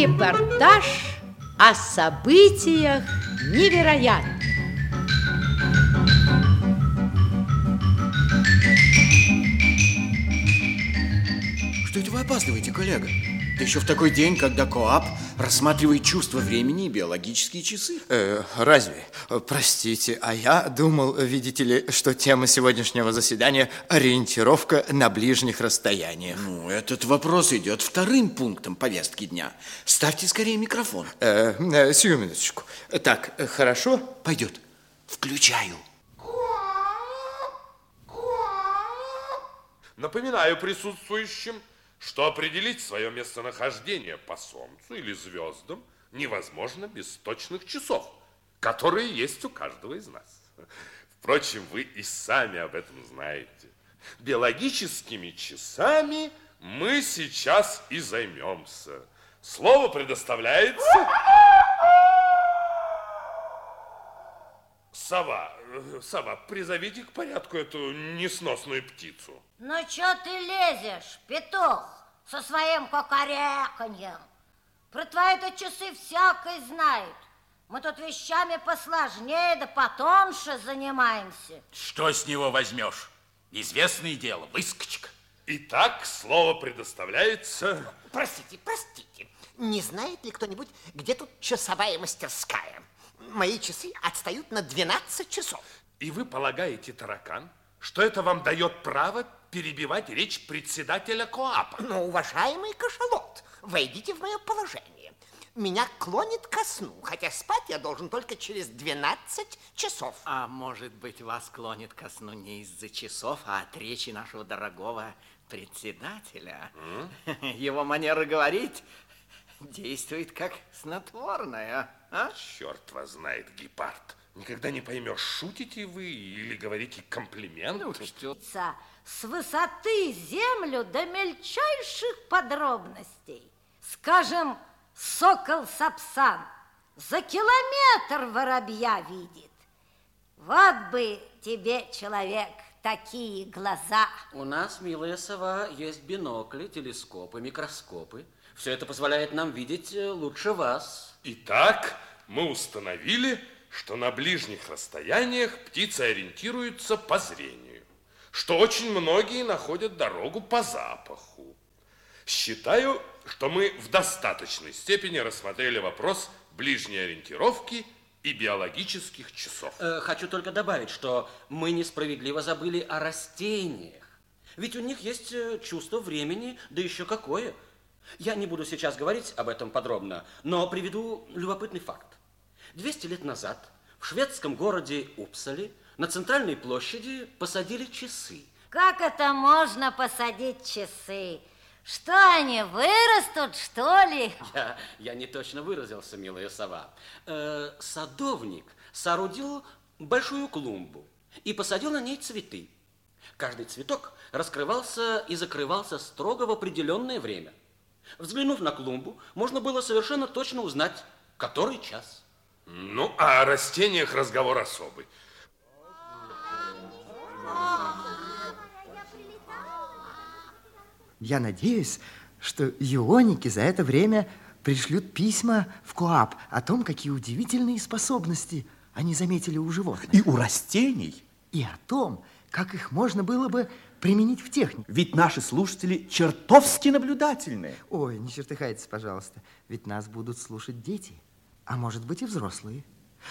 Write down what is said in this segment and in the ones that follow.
Репортаж о событиях невероятных. Что это вы опаздываете, коллега? Да еще в такой день, когда КоАП рассматривает чувство времени и биологические часы. Э, разве? Простите, а я думал, видите ли, что тема сегодняшнего заседания – ориентировка на ближних расстояниях. Ну, этот вопрос идет вторым пунктом повестки дня. Ставьте скорее микрофон. Э, э, сию минуточку. Так, хорошо? Пойдет. Включаю. Напоминаю присутствующим, что определить свое местонахождение по Солнцу или звездам невозможно без точных часов, которые есть у каждого из нас. Впрочем, вы и сами об этом знаете. Биологическими часами мы сейчас и займемся. Слово предоставляется... Сова, э, сова, призовите к порядку эту несносную птицу. Ну, что ты лезешь, петух, со своим кокоряканьем? Про твои-то часы всякой знают. Мы тут вещами посложнее да потоньше занимаемся. Что с него возьмешь? Известное дело, выскочка. Итак, слово предоставляется... Простите, простите. Не знает ли кто-нибудь, где тут часовая мастерская? Мои часы отстают на 12 часов. И вы полагаете, таракан, что это вам дает право перебивать речь председателя КоАПа? Но, уважаемый кашалот, войдите в мое положение. Меня клонит ко сну, хотя спать я должен только через 12 часов. А может быть, вас клонит ко сну не из-за часов, а от речи нашего дорогого председателя? Mm? Его манера говорить действует как снотворное. А? Черт вас знает, гепард. Никогда не поймешь, шутите вы или говорите комплимент. Ну, что? С высоты землю до мельчайших подробностей. Скажем, сокол-сапсан за километр воробья видит. Вот бы тебе, человек, такие глаза. У нас, милая сова, есть бинокли, телескопы, микроскопы. Все это позволяет нам видеть э, лучше вас. Итак, мы установили, что на ближних расстояниях птицы ориентируются по зрению, что очень многие находят дорогу по запаху. Считаю, что мы в достаточной степени рассмотрели вопрос ближней ориентировки и биологических часов. Э, хочу только добавить, что мы несправедливо забыли о растениях. Ведь у них есть э, чувство времени, да еще какое – я не буду сейчас говорить об этом подробно, но приведу любопытный факт. 200 лет назад в шведском городе Упсале на центральной площади посадили часы. Как это можно посадить часы? Что они, вырастут, что ли? Я, я не точно выразился, милая сова. Э, садовник соорудил большую клумбу и посадил на ней цветы. Каждый цветок раскрывался и закрывался строго в определенное время. Взглянув на клумбу, можно было совершенно точно узнать, который час. Ну, а о растениях разговор особый. Я надеюсь, что ионики за это время пришлют письма в КоАП о том, какие удивительные способности они заметили у животных. И у растений. И о том, как их можно было бы применить в технике. Ведь наши слушатели чертовски наблюдательные. Ой, не чертыхайтесь, пожалуйста. Ведь нас будут слушать дети, а может быть и взрослые.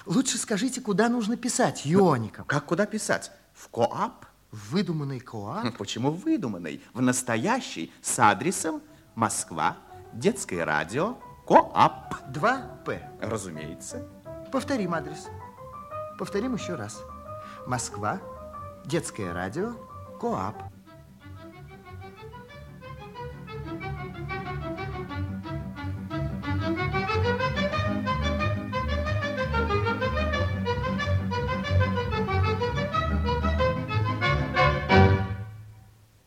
Лучше скажите, куда нужно писать ионикам. Как куда писать? В КОАПП? В выдуманный КОАПП? Почему выдуманный? В настоящий с адресом Москва, детское радио, КОАПП. 2П. Разумеется. Повторим адрес. Повторим еще раз. Москва, детское радио, КОАПП.